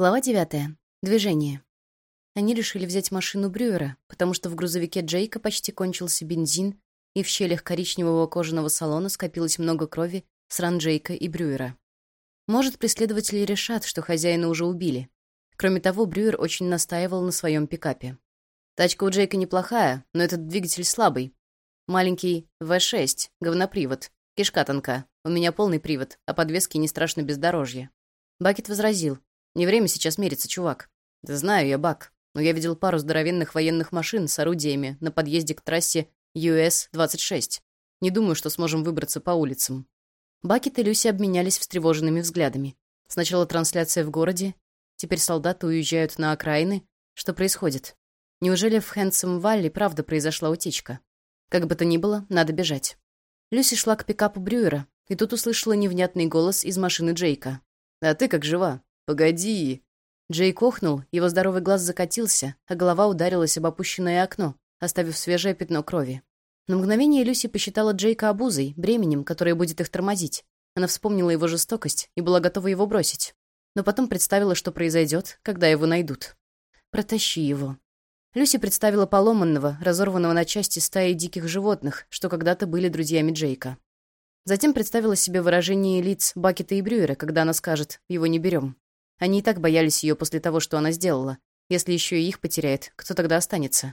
Глава девятая. Движение. Они решили взять машину Брюера, потому что в грузовике Джейка почти кончился бензин, и в щелях коричневого кожаного салона скопилось много крови с ран Джейка и Брюера. Может, преследователи решат, что хозяина уже убили. Кроме того, Брюер очень настаивал на своем пикапе. Тачка у Джейка неплохая, но этот двигатель слабый. Маленький V6, говнопривод, кишка тонка. У меня полный привод, а подвески не страшно бездорожье. Бакет возразил. Не время сейчас мериться, чувак. Да знаю я, Бак. Но я видел пару здоровенных военных машин с орудиями на подъезде к трассе US-26. Не думаю, что сможем выбраться по улицам. Бакет и Люси обменялись встревоженными взглядами. Сначала трансляция в городе, теперь солдаты уезжают на окраины. Что происходит? Неужели в Хэнсом-Валли правда произошла утечка? Как бы то ни было, надо бежать. Люси шла к пикапу Брюера, и тут услышала невнятный голос из машины Джейка. «А ты как жива?» «Погоди!» Джей кохнул, его здоровый глаз закатился, а голова ударилась об опущенное окно, оставив свежее пятно крови. На мгновение Люси посчитала Джейка обузой, бременем, которое будет их тормозить. Она вспомнила его жестокость и была готова его бросить. Но потом представила, что произойдет, когда его найдут. «Протащи его». Люси представила поломанного, разорванного на части стаи диких животных, что когда-то были друзьями Джейка. Затем представила себе выражение лиц Бакета и Брюера, когда она скажет «его не берем». Они и так боялись ее после того, что она сделала. Если еще и их потеряет, кто тогда останется?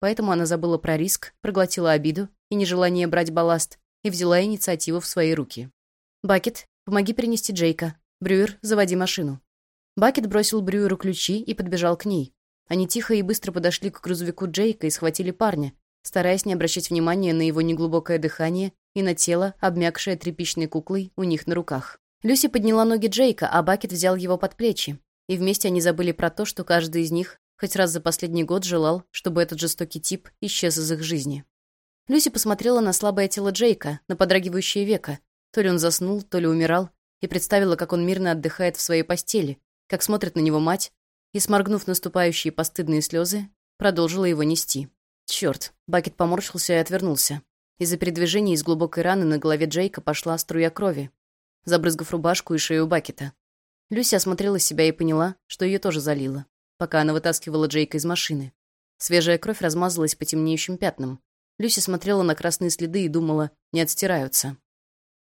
Поэтому она забыла про риск, проглотила обиду и нежелание брать балласт и взяла инициативу в свои руки. «Бакет, помоги принести Джейка. Брюер, заводи машину». Бакет бросил Брюеру ключи и подбежал к ней. Они тихо и быстро подошли к грузовику Джейка и схватили парня, стараясь не обращать внимания на его неглубокое дыхание и на тело, обмякшее тряпичной куклой у них на руках. Люси подняла ноги Джейка, а Бакет взял его под плечи. И вместе они забыли про то, что каждый из них хоть раз за последний год желал, чтобы этот жестокий тип исчез из их жизни. Люси посмотрела на слабое тело Джейка, на подрагивающее веко. То ли он заснул, то ли умирал, и представила, как он мирно отдыхает в своей постели, как смотрит на него мать, и, сморгнув наступающие постыдные слезы, продолжила его нести. Черт! Бакет поморщился и отвернулся. Из-за передвижения из глубокой раны на голове Джейка пошла струя крови, забрызгав рубашку и шею Бакета. Люси осмотрела себя и поняла, что ее тоже залило, пока она вытаскивала Джейка из машины. Свежая кровь размазалась по темнеющим пятнам. Люси смотрела на красные следы и думала, не отстираются.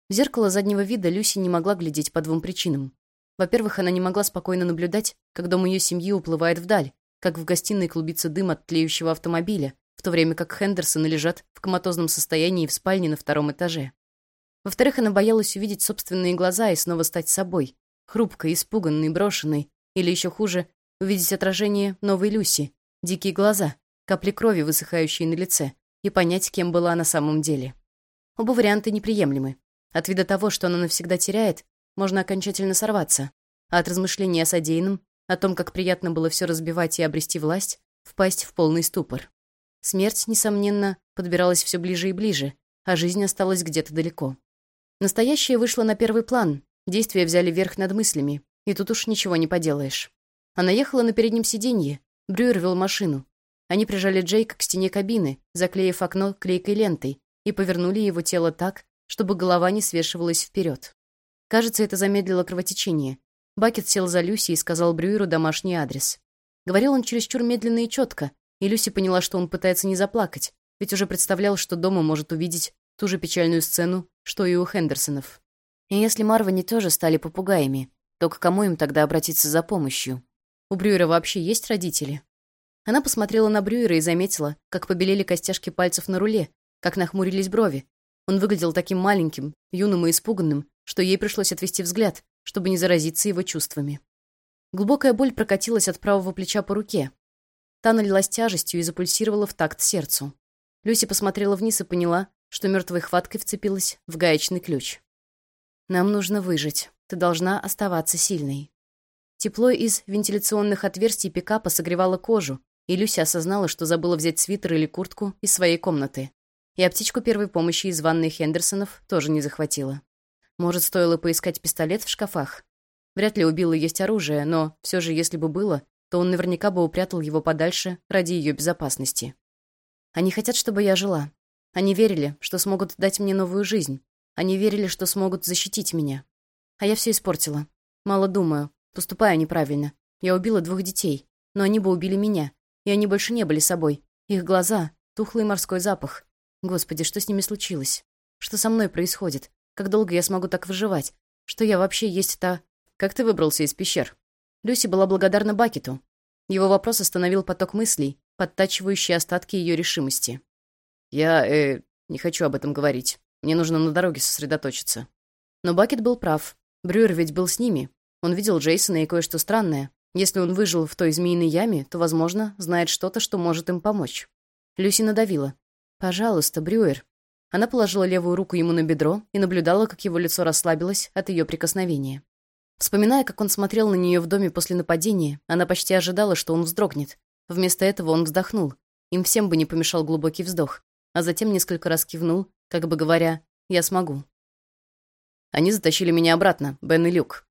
В зеркало заднего вида Люси не могла глядеть по двум причинам. Во-первых, она не могла спокойно наблюдать, как дом ее семьи уплывает вдаль, как в гостиной клубится дым от тлеющего автомобиля, в то время как Хендерсоны лежат в коматозном состоянии в спальне на втором этаже. Во-вторых, она боялась увидеть собственные глаза и снова стать собой. Хрупкой, испуганной, брошенной. Или еще хуже, увидеть отражение новой Люси. Дикие глаза, капли крови, высыхающие на лице. И понять, кем была на самом деле. Оба варианта неприемлемы. От вида того, что она навсегда теряет, можно окончательно сорваться. А от размышлений о содеянном, о том, как приятно было все разбивать и обрести власть, впасть в полный ступор. Смерть, несомненно, подбиралась все ближе и ближе, а жизнь осталась где-то далеко. Настоящее вышло на первый план, действия взяли верх над мыслями, и тут уж ничего не поделаешь. Она ехала на переднем сиденье, Брюер вел машину. Они прижали Джейка к стене кабины, заклеив окно клейкой лентой, и повернули его тело так, чтобы голова не свешивалась вперед. Кажется, это замедлило кровотечение. Бакет сел за Люси и сказал Брюеру домашний адрес. Говорил он чересчур медленно и четко, и Люси поняла, что он пытается не заплакать, ведь уже представлял, что дома может увидеть ту же печальную сцену, что и у Хендерсонов. И если Марвани тоже стали попугаями, то к кому им тогда обратиться за помощью? У Брюера вообще есть родители? Она посмотрела на Брюера и заметила, как побелели костяшки пальцев на руле, как нахмурились брови. Он выглядел таким маленьким, юным и испуганным, что ей пришлось отвести взгляд, чтобы не заразиться его чувствами. Глубокая боль прокатилась от правого плеча по руке. Та налилась тяжестью и запульсировала в такт сердцу. Люси посмотрела вниз и поняла, что мертвой хваткой вцепилась в гаечный ключ. «Нам нужно выжить. Ты должна оставаться сильной». Тепло из вентиляционных отверстий пикапа согревало кожу, и Люся осознала, что забыла взять свитер или куртку из своей комнаты. И аптечку первой помощи из ванной Хендерсонов тоже не захватила. Может, стоило поискать пистолет в шкафах? Вряд ли у Билла есть оружие, но все же, если бы было, то он наверняка бы упрятал его подальше ради ее безопасности. Они хотят, чтобы я жила. Они верили, что смогут дать мне новую жизнь. Они верили, что смогут защитить меня. А я все испортила. Мало думаю, поступаю неправильно. Я убила двух детей, но они бы убили меня, и они больше не были собой. Их глаза, тухлый морской запах. Господи, что с ними случилось? Что со мной происходит? Как долго я смогу так выживать? Что я вообще есть та... Как ты выбрался из пещер? Люси была благодарна Бакету. Его вопрос остановил поток мыслей, подтачивающий остатки ее решимости. «Я, э, не хочу об этом говорить. Мне нужно на дороге сосредоточиться». Но Бакет был прав. Брюер ведь был с ними. Он видел Джейсона и кое-что странное. Если он выжил в той змеиной яме, то, возможно, знает что-то, что может им помочь. Люси надавила. «Пожалуйста, Брюер». Она положила левую руку ему на бедро и наблюдала, как его лицо расслабилось от ее прикосновения. Вспоминая, как он смотрел на нее в доме после нападения, она почти ожидала, что он вздрогнет. Вместо этого он вздохнул. Им всем бы не помешал глубокий вздох. А затем несколько раз кивнул, как бы говоря «Я смогу». Они затащили меня обратно, Бен и Люк.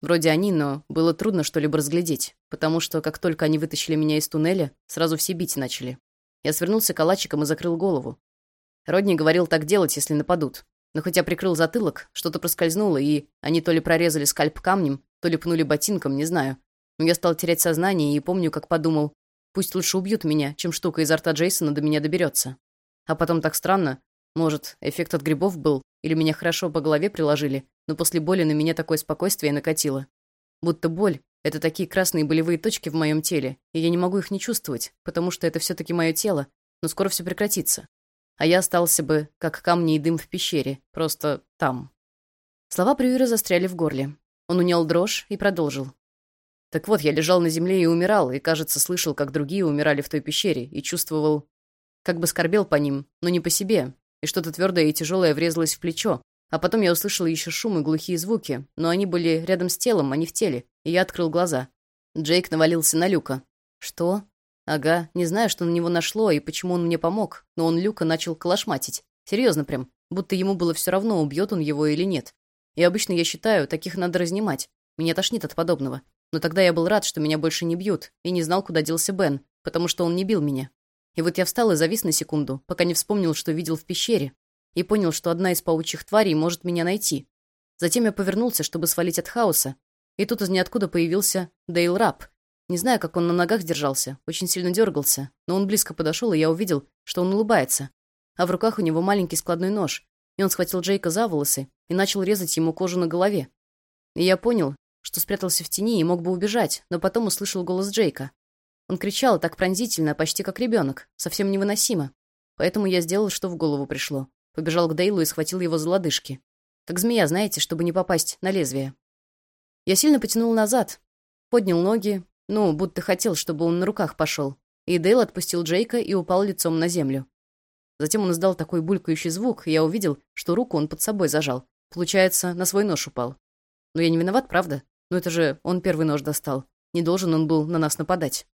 Вроде они, но было трудно что-либо разглядеть, потому что, как только они вытащили меня из туннеля, сразу все бить начали. Я свернулся калачиком и закрыл голову. Родни говорил так делать, если нападут. Но хотя прикрыл затылок, что-то проскользнуло, и они то ли прорезали скальп камнем, то ли пнули ботинком, не знаю. Но я стал терять сознание и помню, как подумал, пусть лучше убьют меня, чем штука изо рта Джейсона до меня доберется. А потом так странно. Может, эффект от грибов был, или меня хорошо по голове приложили, но после боли на меня такое спокойствие накатило. Будто боль — это такие красные болевые точки в моем теле, и я не могу их не чувствовать, потому что это все-таки мое тело, но скоро все прекратится а я остался бы, как камни и дым в пещере, просто там. Слова Брюера застряли в горле. Он унял дрожь и продолжил. Так вот, я лежал на земле и умирал, и, кажется, слышал, как другие умирали в той пещере, и чувствовал, как бы скорбел по ним, но не по себе, и что-то твердое и тяжелое врезалось в плечо, а потом я услышал еще шум и глухие звуки, но они были рядом с телом, а не в теле, и я открыл глаза. Джейк навалился на Люка. «Что?» Ага, не знаю, что на него нашло и почему он мне помог, но он Люка начал калашматить. Серьезно прям, будто ему было все равно, убьет он его или нет. И обычно я считаю, таких надо разнимать. Меня тошнит от подобного. Но тогда я был рад, что меня больше не бьют, и не знал, куда делся Бен, потому что он не бил меня. И вот я встал и завис на секунду, пока не вспомнил, что видел в пещере, и понял, что одна из паучьих тварей может меня найти. Затем я повернулся, чтобы свалить от хаоса, и тут из ниоткуда появился Дейл Рап, не знаю, как он на ногах держался, очень сильно дергался, но он близко подошел, и я увидел, что он улыбается. А в руках у него маленький складной нож, и он схватил Джейка за волосы и начал резать ему кожу на голове. И я понял, что спрятался в тени и мог бы убежать, но потом услышал голос Джейка. Он кричал так пронзительно, почти как ребенок, совсем невыносимо. Поэтому я сделал, что в голову пришло. Побежал к Дейлу и схватил его за лодыжки. Как змея, знаете, чтобы не попасть на лезвие. Я сильно потянул назад, поднял ноги, ну, будто хотел, чтобы он на руках пошел. И Дейл отпустил Джейка и упал лицом на землю. Затем он издал такой булькающий звук, и я увидел, что руку он под собой зажал. Получается, на свой нож упал. Но я не виноват, правда? Ну это же он первый нож достал. Не должен он был на нас нападать.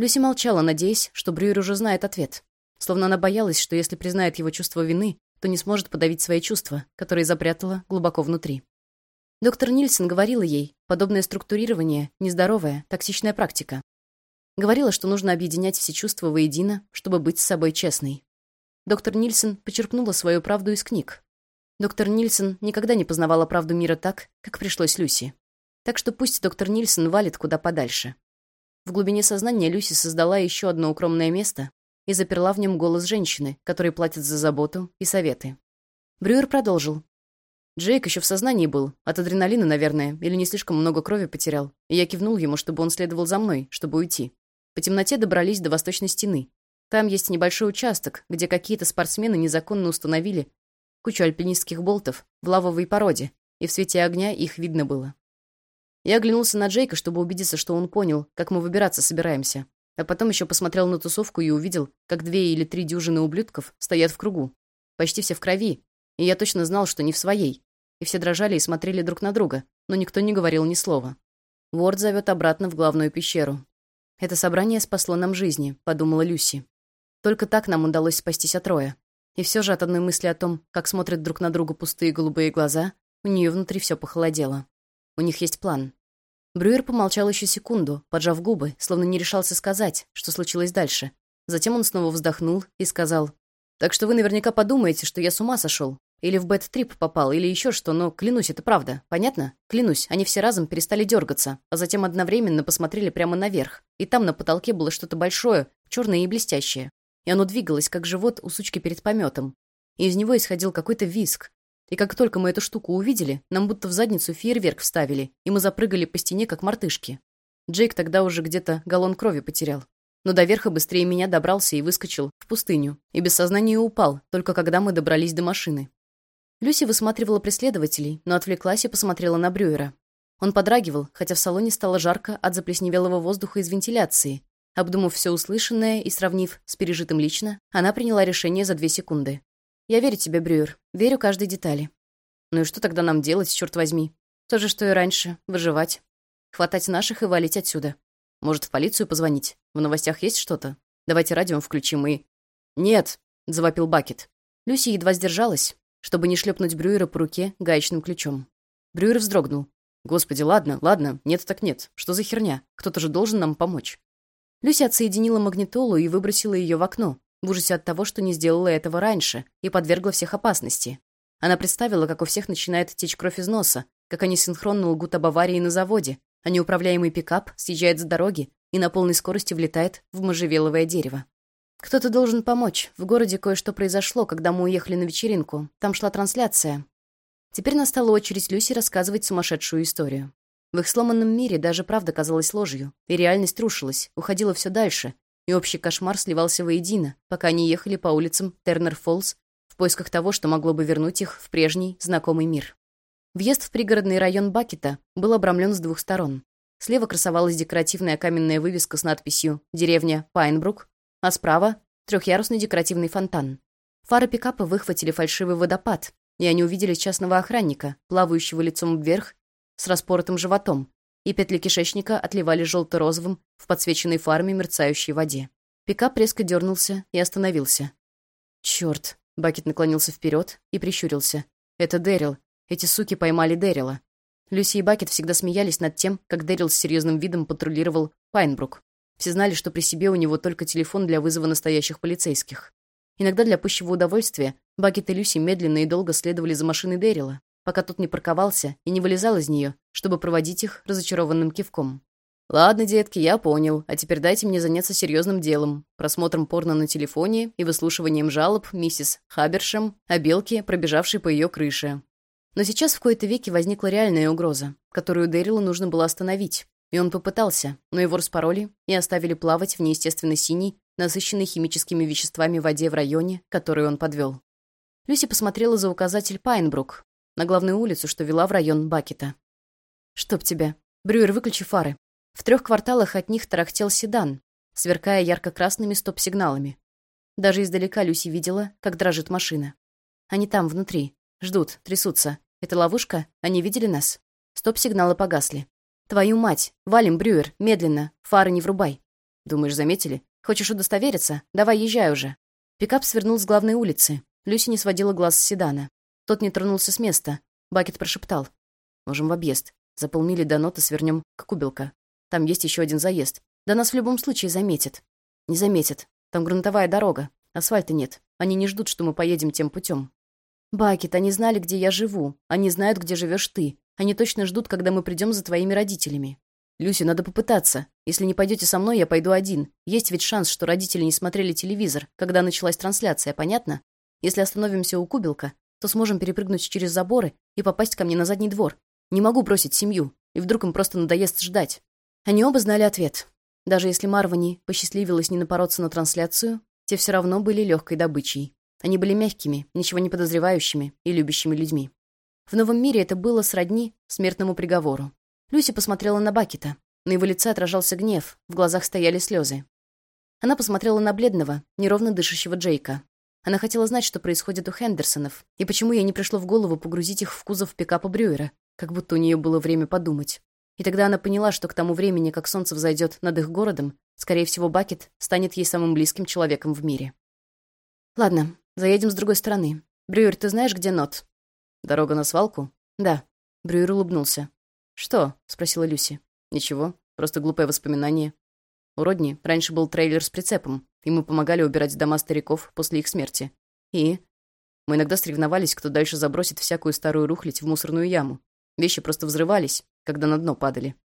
Люси молчала, надеясь, что Брюер уже знает ответ. Словно она боялась, что если признает его чувство вины, то не сможет подавить свои чувства, которые запрятала глубоко внутри. Доктор Нильсон говорила ей, подобное структурирование – нездоровая, токсичная практика. Говорила, что нужно объединять все чувства воедино, чтобы быть с собой честной. Доктор Нильсон почерпнула свою правду из книг. Доктор Нильсон никогда не познавала правду мира так, как пришлось Люси. Так что пусть доктор Нильсон валит куда подальше. В глубине сознания Люси создала еще одно укромное место и заперла в нем голос женщины, которой платят за заботу и советы. Брюер продолжил. Джейк еще в сознании был, от адреналина, наверное, или не слишком много крови потерял. И я кивнул ему, чтобы он следовал за мной, чтобы уйти. По темноте добрались до восточной стены. Там есть небольшой участок, где какие-то спортсмены незаконно установили кучу альпинистских болтов в лавовой породе, и в свете огня их видно было. Я оглянулся на Джейка, чтобы убедиться, что он понял, как мы выбираться собираемся. А потом еще посмотрел на тусовку и увидел, как две или три дюжины ублюдков стоят в кругу. Почти все в крови, и я точно знал, что не в своей и все дрожали и смотрели друг на друга, но никто не говорил ни слова. Ворд зовет обратно в главную пещеру. «Это собрание спасло нам жизни», — подумала Люси. «Только так нам удалось спастись от Роя. И все же от одной мысли о том, как смотрят друг на друга пустые голубые глаза, у нее внутри все похолодело. У них есть план». Брюер помолчал еще секунду, поджав губы, словно не решался сказать, что случилось дальше. Затем он снова вздохнул и сказал, «Так что вы наверняка подумаете, что я с ума сошел, Или в бэт-трип попал, или еще что, но клянусь, это правда. Понятно? Клянусь, они все разом перестали дергаться, а затем одновременно посмотрели прямо наверх. И там на потолке было что-то большое, черное и блестящее. И оно двигалось, как живот у сучки перед пометом. И из него исходил какой-то виск. И как только мы эту штуку увидели, нам будто в задницу фейерверк вставили, и мы запрыгали по стене, как мартышки. Джейк тогда уже где-то галлон крови потерял. Но до верха быстрее меня добрался и выскочил в пустыню. И без сознания упал, только когда мы добрались до машины. Люси высматривала преследователей, но отвлеклась и посмотрела на Брюера. Он подрагивал, хотя в салоне стало жарко от заплесневелого воздуха из вентиляции. Обдумав все услышанное и сравнив с пережитым лично, она приняла решение за две секунды. «Я верю тебе, Брюер. Верю каждой детали». «Ну и что тогда нам делать, черт возьми?» «То же, что и раньше. Выживать. Хватать наших и валить отсюда. Может, в полицию позвонить? В новостях есть что-то? Давайте радио включим и...» «Нет!» — завопил Бакет. Люси едва сдержалась, чтобы не шлепнуть Брюера по руке гаечным ключом. Брюер вздрогнул. «Господи, ладно, ладно, нет так нет. Что за херня? Кто-то же должен нам помочь». Люся отсоединила магнитолу и выбросила ее в окно, в ужасе от того, что не сделала этого раньше, и подвергла всех опасности. Она представила, как у всех начинает течь кровь из носа, как они синхронно лгут об аварии на заводе, а неуправляемый пикап съезжает с дороги и на полной скорости влетает в можжевеловое дерево. «Кто-то должен помочь. В городе кое-что произошло, когда мы уехали на вечеринку. Там шла трансляция». Теперь настала очередь Люси рассказывать сумасшедшую историю. В их сломанном мире даже правда казалась ложью, и реальность рушилась, уходила все дальше, и общий кошмар сливался воедино, пока они ехали по улицам Тернер-Фоллс в поисках того, что могло бы вернуть их в прежний, знакомый мир. Въезд в пригородный район Бакета был обрамлен с двух сторон. Слева красовалась декоративная каменная вывеска с надписью «Деревня Пайнбрук», а справа — трехъярусный декоративный фонтан. Фары пикапа выхватили фальшивый водопад, и они увидели частного охранника, плавающего лицом вверх с распоротым животом, и петли кишечника отливали желто-розовым в подсвеченной фарме мерцающей воде. Пикап резко дернулся и остановился. «Черт!» — Бакет наклонился вперед и прищурился. «Это Дэрил. Эти суки поймали Дэрила». Люси и Бакет всегда смеялись над тем, как Дэрил с серьезным видом патрулировал Пайнбрук. Все знали, что при себе у него только телефон для вызова настоящих полицейских. Иногда для пущего удовольствия Бакет и Люси медленно и долго следовали за машиной Дэрила, пока тот не парковался и не вылезал из нее, чтобы проводить их разочарованным кивком. «Ладно, детки, я понял. А теперь дайте мне заняться серьезным делом. Просмотром порно на телефоне и выслушиванием жалоб миссис Хабершем о белке, пробежавшей по ее крыше». Но сейчас в кои-то веки возникла реальная угроза, которую Дэрилу нужно было остановить, и он попытался, но его распороли и оставили плавать в неестественно синей, насыщенной химическими веществами воде в районе, который он подвел. Люси посмотрела за указатель Пайнбрук, на главную улицу, что вела в район Бакета. «Чтоб тебя. Брюер, выключи фары». В трех кварталах от них тарахтел седан, сверкая ярко-красными стоп-сигналами. Даже издалека Люси видела, как дрожит машина. Они там, внутри. Ждут, трясутся. Это ловушка? Они видели нас? Стоп-сигналы погасли. «Твою мать! Валим, Брюер! Медленно! Фары не врубай!» «Думаешь, заметили? Хочешь удостовериться? Давай езжай уже!» Пикап свернул с главной улицы. Люси не сводила глаз с седана. Тот не тронулся с места. Бакет прошептал. «Можем в объезд. За полмили до ноты свернем к Кубелка. Там есть еще один заезд. Да нас в любом случае заметят». «Не заметят. Там грунтовая дорога. Асфальта нет. Они не ждут, что мы поедем тем путем. «Бакет, они знали, где я живу. Они знают, где живешь ты. Они точно ждут, когда мы придем за твоими родителями. Люси, надо попытаться. Если не пойдете со мной, я пойду один. Есть ведь шанс, что родители не смотрели телевизор, когда началась трансляция, понятно? Если остановимся у Кубелка, то сможем перепрыгнуть через заборы и попасть ко мне на задний двор. Не могу бросить семью, и вдруг им просто надоест ждать. Они оба знали ответ. Даже если Марвани посчастливилось не напороться на трансляцию, те все равно были легкой добычей. Они были мягкими, ничего не подозревающими и любящими людьми. В новом мире это было сродни смертному приговору. Люси посмотрела на Бакета. На его лице отражался гнев, в глазах стояли слезы. Она посмотрела на бледного, неровно дышащего Джейка. Она хотела знать, что происходит у Хендерсонов, и почему ей не пришло в голову погрузить их в кузов пикапа Брюера, как будто у нее было время подумать. И тогда она поняла, что к тому времени, как солнце взойдет над их городом, скорее всего, Бакет станет ей самым близким человеком в мире. «Ладно, заедем с другой стороны. Брюер, ты знаешь, где Нот?» «Дорога на свалку?» «Да». Брюер улыбнулся. «Что?» — спросила Люси. «Ничего, просто глупое воспоминание. У Родни раньше был трейлер с прицепом, и мы помогали убирать дома стариков после их смерти. И...» Мы иногда соревновались, кто дальше забросит всякую старую рухлядь в мусорную яму. Вещи просто взрывались, когда на дно падали.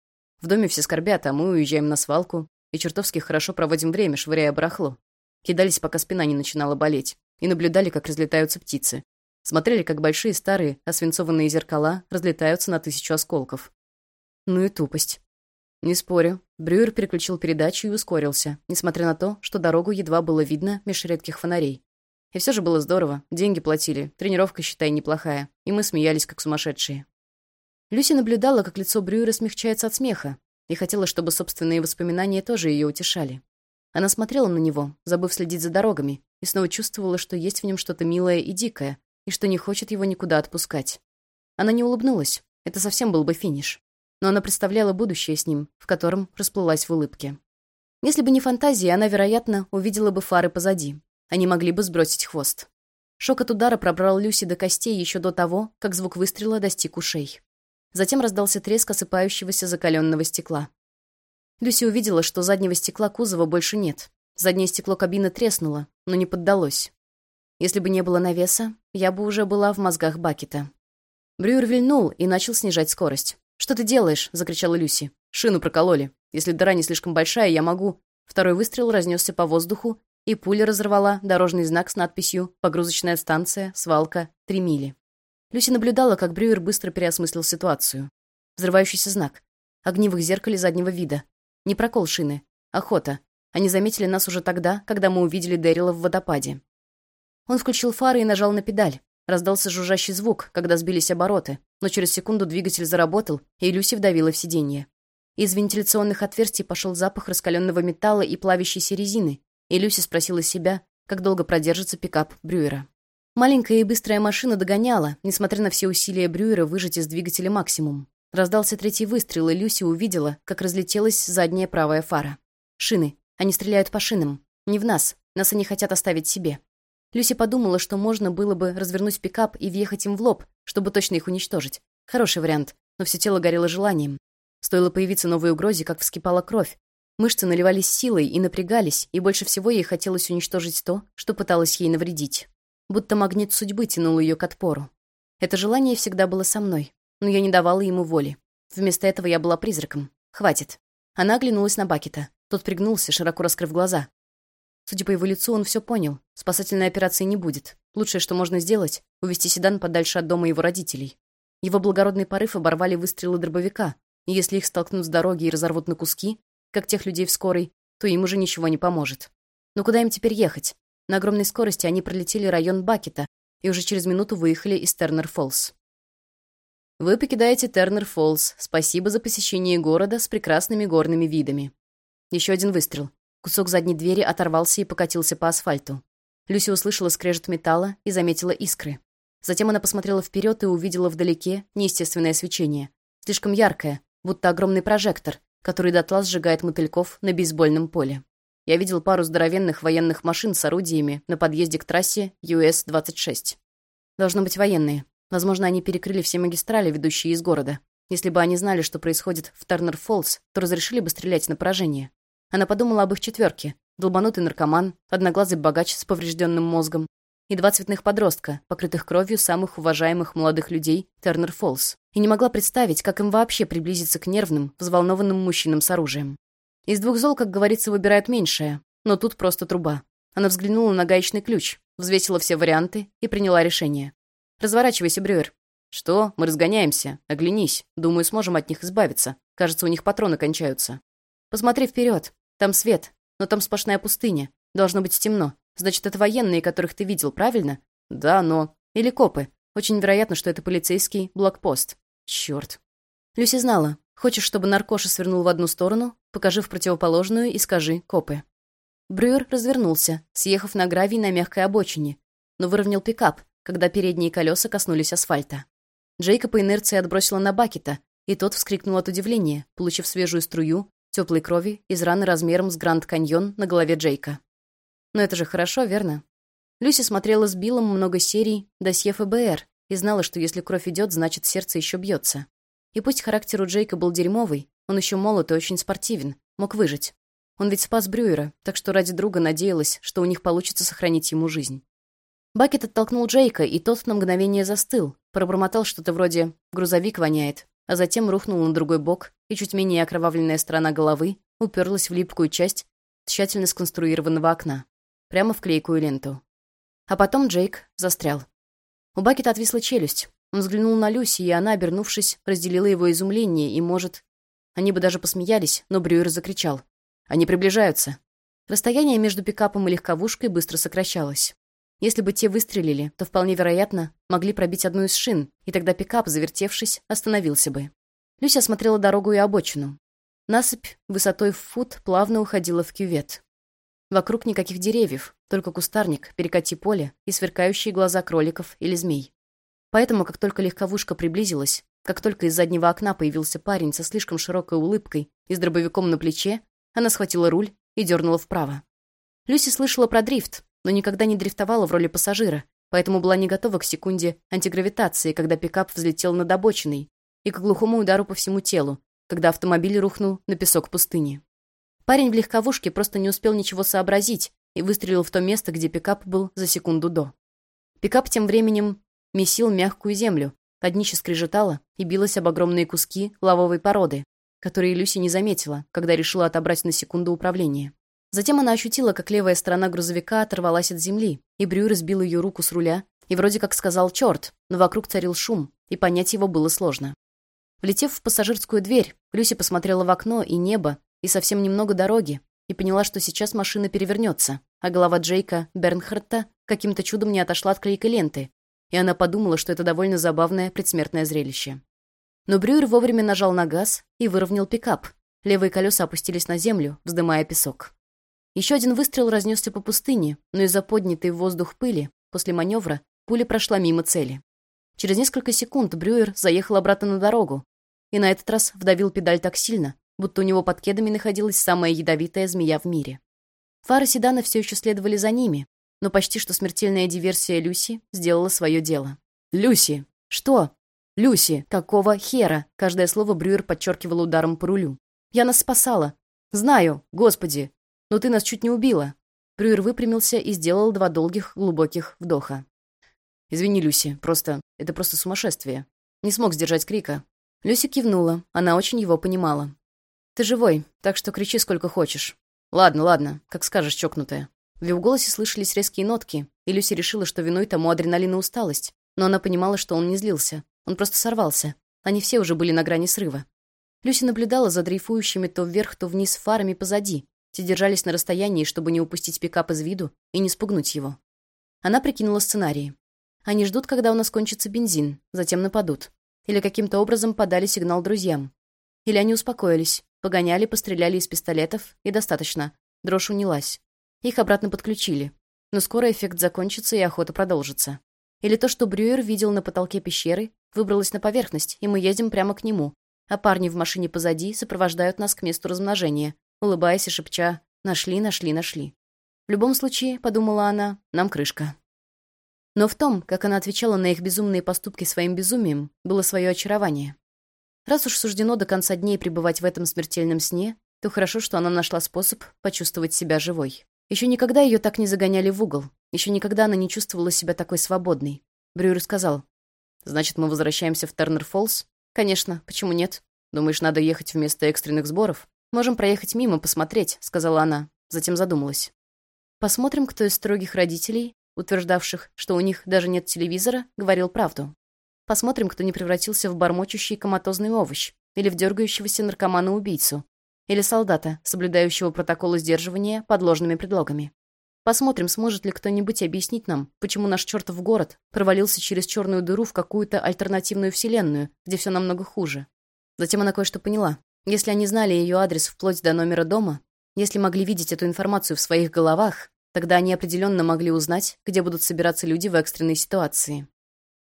В доме все скорбят, а мы уезжаем на свалку и чертовски хорошо проводим время, швыряя барахло. Кидались, пока спина не начинала болеть, и наблюдали, как разлетаются птицы. Смотрели, как большие старые освинцованные зеркала разлетаются на тысячу осколков. Ну и тупость. Не спорю. Брюер переключил передачу и ускорился, несмотря на то, что дорогу едва было видно меж редких фонарей. И все же было здорово. Деньги платили, тренировка, считай, неплохая. И мы смеялись, как сумасшедшие. Люси наблюдала, как лицо Брюера смягчается от смеха, и хотела, чтобы собственные воспоминания тоже ее утешали. Она смотрела на него, забыв следить за дорогами, и снова чувствовала, что есть в нем что-то милое и дикое, и что не хочет его никуда отпускать. Она не улыбнулась. Это совсем был бы финиш. Но она представляла будущее с ним, в котором расплылась в улыбке. Если бы не фантазия, она, вероятно, увидела бы фары позади. Они могли бы сбросить хвост. Шок от удара пробрал Люси до костей еще до того, как звук выстрела достиг ушей. Затем раздался треск осыпающегося закаленного стекла. Люси увидела, что заднего стекла кузова больше нет. Заднее стекло кабины треснуло, но не поддалось. Если бы не было навеса, я бы уже была в мозгах Бакета. Брюер вильнул и начал снижать скорость. «Что ты делаешь?» — закричала Люси. «Шину прокололи. Если дыра не слишком большая, я могу...» Второй выстрел разнесся по воздуху, и пуля разорвала дорожный знак с надписью «Погрузочная станция, свалка, три мили». Люси наблюдала, как Брюер быстро переосмыслил ситуацию. Взрывающийся знак. Огни в зеркале заднего вида. Не прокол шины. Охота. Они заметили нас уже тогда, когда мы увидели Дэрила в водопаде. Он включил фары и нажал на педаль. Раздался жужжащий звук, когда сбились обороты, но через секунду двигатель заработал, и Люси вдавила в сиденье. Из вентиляционных отверстий пошел запах раскаленного металла и плавящейся резины, и Люси спросила себя, как долго продержится пикап Брюера. Маленькая и быстрая машина догоняла, несмотря на все усилия Брюера выжать из двигателя максимум. Раздался третий выстрел, и Люси увидела, как разлетелась задняя правая фара. Шины. Они стреляют по шинам. Не в нас. Нас они хотят оставить себе. Люси подумала, что можно было бы развернуть пикап и въехать им в лоб, чтобы точно их уничтожить. Хороший вариант, но все тело горело желанием. Стоило появиться новой угрозе, как вскипала кровь. Мышцы наливались силой и напрягались, и больше всего ей хотелось уничтожить то, что пыталось ей навредить. Будто магнит судьбы тянул ее к отпору. Это желание всегда было со мной, но я не давала ему воли. Вместо этого я была призраком. Хватит. Она оглянулась на Бакета. Тот пригнулся, широко раскрыв глаза. Судя по его лицу, он все понял. Спасательной операции не будет. Лучшее, что можно сделать — увести седан подальше от дома его родителей. Его благородный порыв оборвали выстрелы дробовика, и если их столкнут с дороги и разорвут на куски, как тех людей в скорой, то им уже ничего не поможет. Но куда им теперь ехать? На огромной скорости они пролетели район Бакета и уже через минуту выехали из Тернер-Фоллс. Вы покидаете Тернер-Фоллс. Спасибо за посещение города с прекрасными горными видами. Еще один выстрел. Кусок задней двери оторвался и покатился по асфальту. Люси услышала скрежет металла и заметила искры. Затем она посмотрела вперед и увидела вдалеке неестественное свечение. Слишком яркое, будто огромный прожектор, который дотла сжигает мотыльков на бейсбольном поле. Я видел пару здоровенных военных машин с орудиями на подъезде к трассе US-26. Должно быть военные. Возможно, они перекрыли все магистрали, ведущие из города. Если бы они знали, что происходит в Тернер-Фоллс, то разрешили бы стрелять на поражение. Она подумала об их четверке. Долбанутый наркоман, одноглазый богач с поврежденным мозгом и два цветных подростка, покрытых кровью самых уважаемых молодых людей Тернер Фоллс, и не могла представить, как им вообще приблизиться к нервным, взволнованным мужчинам с оружием. Из двух зол, как говорится, выбирают меньшее, но тут просто труба. Она взглянула на гаечный ключ, взвесила все варианты и приняла решение. «Разворачивайся, Брюер». «Что? Мы разгоняемся. Оглянись. Думаю, сможем от них избавиться. Кажется, у них патроны кончаются». «Посмотри вперед. Там свет, но там сплошная пустыня. Должно быть темно. Значит, это военные, которых ты видел, правильно? Да, но... Или копы. Очень вероятно, что это полицейский блокпост. Черт. Люси знала. Хочешь, чтобы наркоша свернул в одну сторону? Покажи в противоположную и скажи «копы». Брюер развернулся, съехав на гравий на мягкой обочине, но выровнял пикап, когда передние колеса коснулись асфальта. Джейка по инерции отбросила на Бакета, и тот вскрикнул от удивления, получив свежую струю теплой крови из раны размером с Гранд Каньон на голове Джейка. Но это же хорошо, верно? Люси смотрела с Биллом много серий досье ФБР и знала, что если кровь идет, значит, сердце еще бьется. И пусть характер у Джейка был дерьмовый, он еще молод и очень спортивен, мог выжить. Он ведь спас Брюера, так что ради друга надеялась, что у них получится сохранить ему жизнь. Бакет оттолкнул Джейка, и тот на мгновение застыл, пробормотал что-то вроде «грузовик воняет», а затем рухнул на другой бок, и чуть менее окровавленная сторона головы уперлась в липкую часть тщательно сконструированного окна, прямо в клейкую ленту. А потом Джейк застрял. У Бакета отвисла челюсть. Он взглянул на Люси, и она, обернувшись, разделила его изумление, и, может... Они бы даже посмеялись, но Брюер закричал. «Они приближаются!» Расстояние между пикапом и легковушкой быстро сокращалось. Если бы те выстрелили, то вполне вероятно могли пробить одну из шин, и тогда пикап, завертевшись, остановился бы. Люся осмотрела дорогу и обочину. Насыпь высотой в фут плавно уходила в кювет. Вокруг никаких деревьев, только кустарник, перекати поле и сверкающие глаза кроликов или змей. Поэтому, как только легковушка приблизилась, как только из заднего окна появился парень со слишком широкой улыбкой и с дробовиком на плече, она схватила руль и дернула вправо. Люси слышала про дрифт, но никогда не дрифтовала в роли пассажира, поэтому была не готова к секунде антигравитации, когда пикап взлетел над обочиной, и к глухому удару по всему телу, когда автомобиль рухнул на песок пустыни. Парень в легковушке просто не успел ничего сообразить и выстрелил в то место, где пикап был за секунду до. Пикап тем временем месил мягкую землю, под днище скрежетало и билось об огромные куски лавовой породы, которые Люси не заметила, когда решила отобрать на секунду управление. Затем она ощутила, как левая сторона грузовика оторвалась от земли, и Брюер сбил ее руку с руля и вроде как сказал «черт», но вокруг царил шум, и понять его было сложно. Влетев в пассажирскую дверь, Люси посмотрела в окно и небо, и совсем немного дороги, и поняла, что сейчас машина перевернется, а голова Джейка Бернхарта каким-то чудом не отошла от клейкой ленты, и она подумала, что это довольно забавное предсмертное зрелище. Но Брюер вовремя нажал на газ и выровнял пикап. Левые колеса опустились на землю, вздымая песок. Еще один выстрел разнесся по пустыне, но из-за поднятой в воздух пыли, после маневра, пуля прошла мимо цели. Через несколько секунд Брюер заехал обратно на дорогу и на этот раз вдавил педаль так сильно, будто у него под кедами находилась самая ядовитая змея в мире. Фары седана все еще следовали за ними, но почти что смертельная диверсия Люси сделала свое дело. «Люси! Что? Люси! Какого хера?» Каждое слово Брюер подчеркивал ударом по рулю. «Я нас спасала. Знаю, господи, но ты нас чуть не убила». Брюер выпрямился и сделал два долгих, глубоких вдоха. «Извини, Люси, просто... Это просто сумасшествие. Не смог сдержать крика». Люси кивнула. Она очень его понимала. «Ты живой, так что кричи сколько хочешь». «Ладно, ладно, как скажешь, чокнутая». В его голосе слышались резкие нотки, и Люси решила, что виной тому адреналин и усталость. Но она понимала, что он не злился. Он просто сорвался. Они все уже были на грани срыва. Люси наблюдала за дрейфующими то вверх, то вниз фарами позади, те держались на расстоянии, чтобы не упустить пикап из виду и не спугнуть его. Она прикинула сценарии. Они ждут, когда у нас кончится бензин, затем нападут. Или каким-то образом подали сигнал друзьям. Или они успокоились, погоняли, постреляли из пистолетов, и достаточно. Дрожь унялась. Их обратно подключили. Но скоро эффект закончится, и охота продолжится. Или то, что Брюер видел на потолке пещеры, выбралось на поверхность, и мы едем прямо к нему, а парни в машине позади сопровождают нас к месту размножения, улыбаясь и шепча «Нашли, нашли, нашли». В любом случае, подумала она, нам крышка. Но в том, как она отвечала на их безумные поступки своим безумием, было свое очарование. Раз уж суждено до конца дней пребывать в этом смертельном сне, то хорошо, что она нашла способ почувствовать себя живой. Еще никогда ее так не загоняли в угол. Еще никогда она не чувствовала себя такой свободной. Брюер сказал, «Значит, мы возвращаемся в Тернер-Фоллс?» «Конечно, почему нет? Думаешь, надо ехать вместо экстренных сборов?» «Можем проехать мимо, посмотреть», — сказала она. Затем задумалась. «Посмотрим, кто из строгих родителей, утверждавших, что у них даже нет телевизора, говорил правду. Посмотрим, кто не превратился в бормочущий коматозный овощ или в дергающегося наркомана-убийцу, или солдата, соблюдающего протоколы сдерживания под ложными предлогами. Посмотрим, сможет ли кто-нибудь объяснить нам, почему наш чертов город провалился через черную дыру в какую-то альтернативную вселенную, где все намного хуже. Затем она кое-что поняла. Если они знали ее адрес вплоть до номера дома, если могли видеть эту информацию в своих головах, тогда они определенно могли узнать, где будут собираться люди в экстренной ситуации.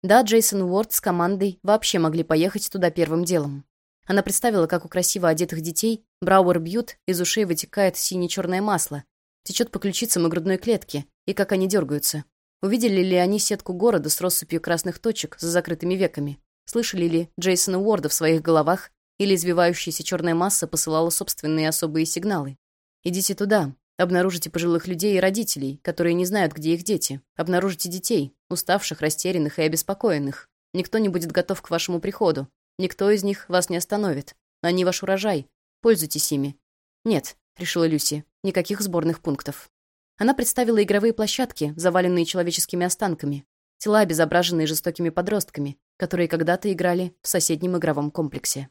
Да, Джейсон Уорд с командой вообще могли поехать туда первым делом. Она представила, как у красиво одетых детей Брауэр бьют, из ушей вытекает сине-черное масло, течет по ключицам и грудной клетке, и как они дергаются. Увидели ли они сетку города с россыпью красных точек за закрытыми веками? Слышали ли Джейсона Уорда в своих головах или извивающаяся черная масса посылала собственные особые сигналы. «Идите туда. Обнаружите пожилых людей и родителей, которые не знают, где их дети. Обнаружите детей, уставших, растерянных и обеспокоенных. Никто не будет готов к вашему приходу. Никто из них вас не остановит. Они ваш урожай. Пользуйтесь ими. Нет, решила Люси, никаких сборных пунктов. Она представила игровые площадки, заваленные человеческими останками, тела, обезображенные жестокими подростками, которые когда-то играли в соседнем игровом комплексе.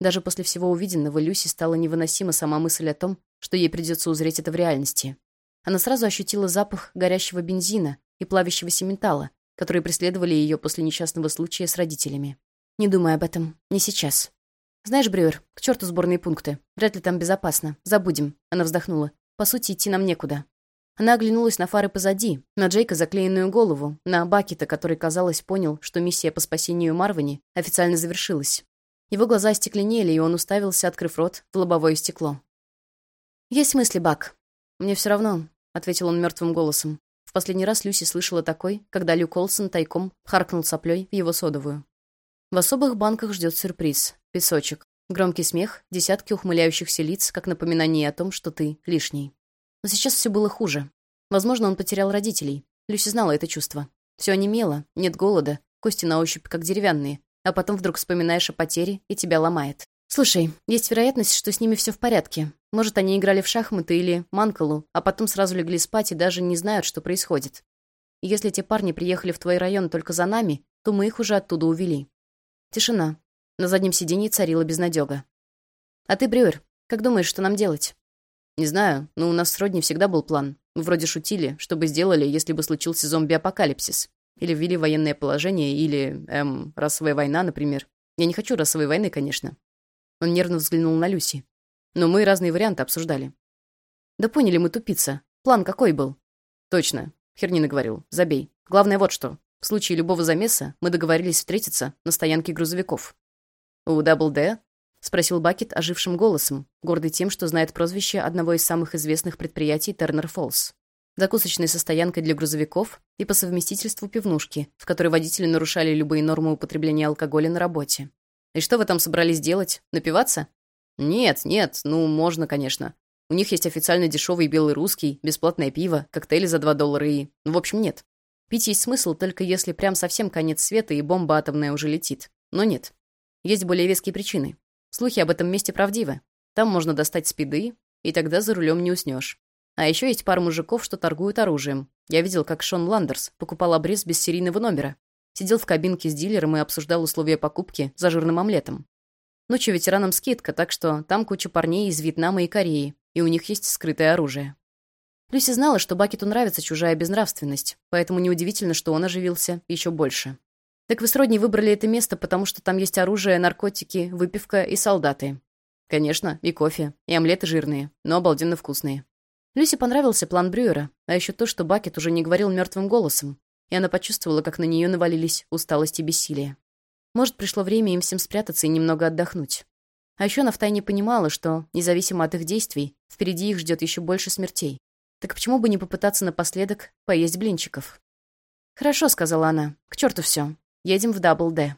Даже после всего увиденного Люси стала невыносима сама мысль о том, что ей придется узреть это в реальности. Она сразу ощутила запах горящего бензина и плавящегося металла, которые преследовали ее после несчастного случая с родителями. «Не думай об этом. Не сейчас. Знаешь, Брюер, к черту сборные пункты. Вряд ли там безопасно. Забудем». Она вздохнула. «По сути, идти нам некуда». Она оглянулась на фары позади, на Джейка заклеенную голову, на Бакета, который, казалось, понял, что миссия по спасению Марвани официально завершилась. Его глаза остекленели, и он уставился, открыв рот, в лобовое стекло. «Есть мысли, Бак?» «Мне все равно», — ответил он мертвым голосом. В последний раз Люси слышала такой, когда Люк Олсон тайком харкнул соплей в его содовую. В особых банках ждет сюрприз. Песочек. Громкий смех, десятки ухмыляющихся лиц, как напоминание о том, что ты лишний. Но сейчас все было хуже. Возможно, он потерял родителей. Люси знала это чувство. Все онемело, нет голода, кости на ощупь как деревянные, а потом вдруг вспоминаешь о потере, и тебя ломает. «Слушай, есть вероятность, что с ними все в порядке. Может, они играли в шахматы или манкалу, а потом сразу легли спать и даже не знают, что происходит. если те парни приехали в твой район только за нами, то мы их уже оттуда увели». Тишина. На заднем сиденье царила безнадега. «А ты, Брюер, как думаешь, что нам делать?» «Не знаю, но у нас с Родни всегда был план. Мы вроде шутили, что бы сделали, если бы случился зомби-апокалипсис. Или ввели военное положение, или, эм, расовая война, например. Я не хочу расовой войны, конечно. Он нервно взглянул на Люси. Но мы разные варианты обсуждали. Да поняли мы, тупица. План какой был? Точно. Хернина говорил. Забей. Главное вот что. В случае любого замеса мы договорились встретиться на стоянке грузовиков. «У Дабл Д?» — спросил Бакет ожившим голосом, гордый тем, что знает прозвище одного из самых известных предприятий Тернер Фоллс. Закусочной со стоянкой для грузовиков и по совместительству пивнушки, в которой водители нарушали любые нормы употребления алкоголя на работе. И что вы там собрались делать? Напиваться? Нет, нет, ну, можно, конечно. У них есть официально дешевый белый русский, бесплатное пиво, коктейли за 2 доллара и... В общем, нет. Пить есть смысл только если прям совсем конец света и бомба атомная уже летит. Но нет. Есть более веские причины. Слухи об этом месте правдивы. Там можно достать спиды, и тогда за рулем не уснешь. А еще есть пара мужиков, что торгуют оружием. Я видел, как Шон Ландерс покупал обрез без серийного номера. Сидел в кабинке с дилером и обсуждал условия покупки за жирным омлетом. Ночью ветеранам скидка, так что там куча парней из Вьетнама и Кореи, и у них есть скрытое оружие. Люси знала, что Бакету нравится чужая безнравственность, поэтому неудивительно, что он оживился еще больше. Так вы с Родней выбрали это место, потому что там есть оружие, наркотики, выпивка и солдаты. Конечно, и кофе, и омлеты жирные, но обалденно вкусные. Люси понравился план Брюера, а еще то, что Бакет уже не говорил мертвым голосом, и она почувствовала, как на нее навалились усталость и бессилие. Может, пришло время им всем спрятаться и немного отдохнуть. А еще она втайне понимала, что, независимо от их действий, впереди их ждет еще больше смертей. Так почему бы не попытаться напоследок поесть блинчиков? «Хорошо», — сказала она. «К черту все. Едем в Дабл Д».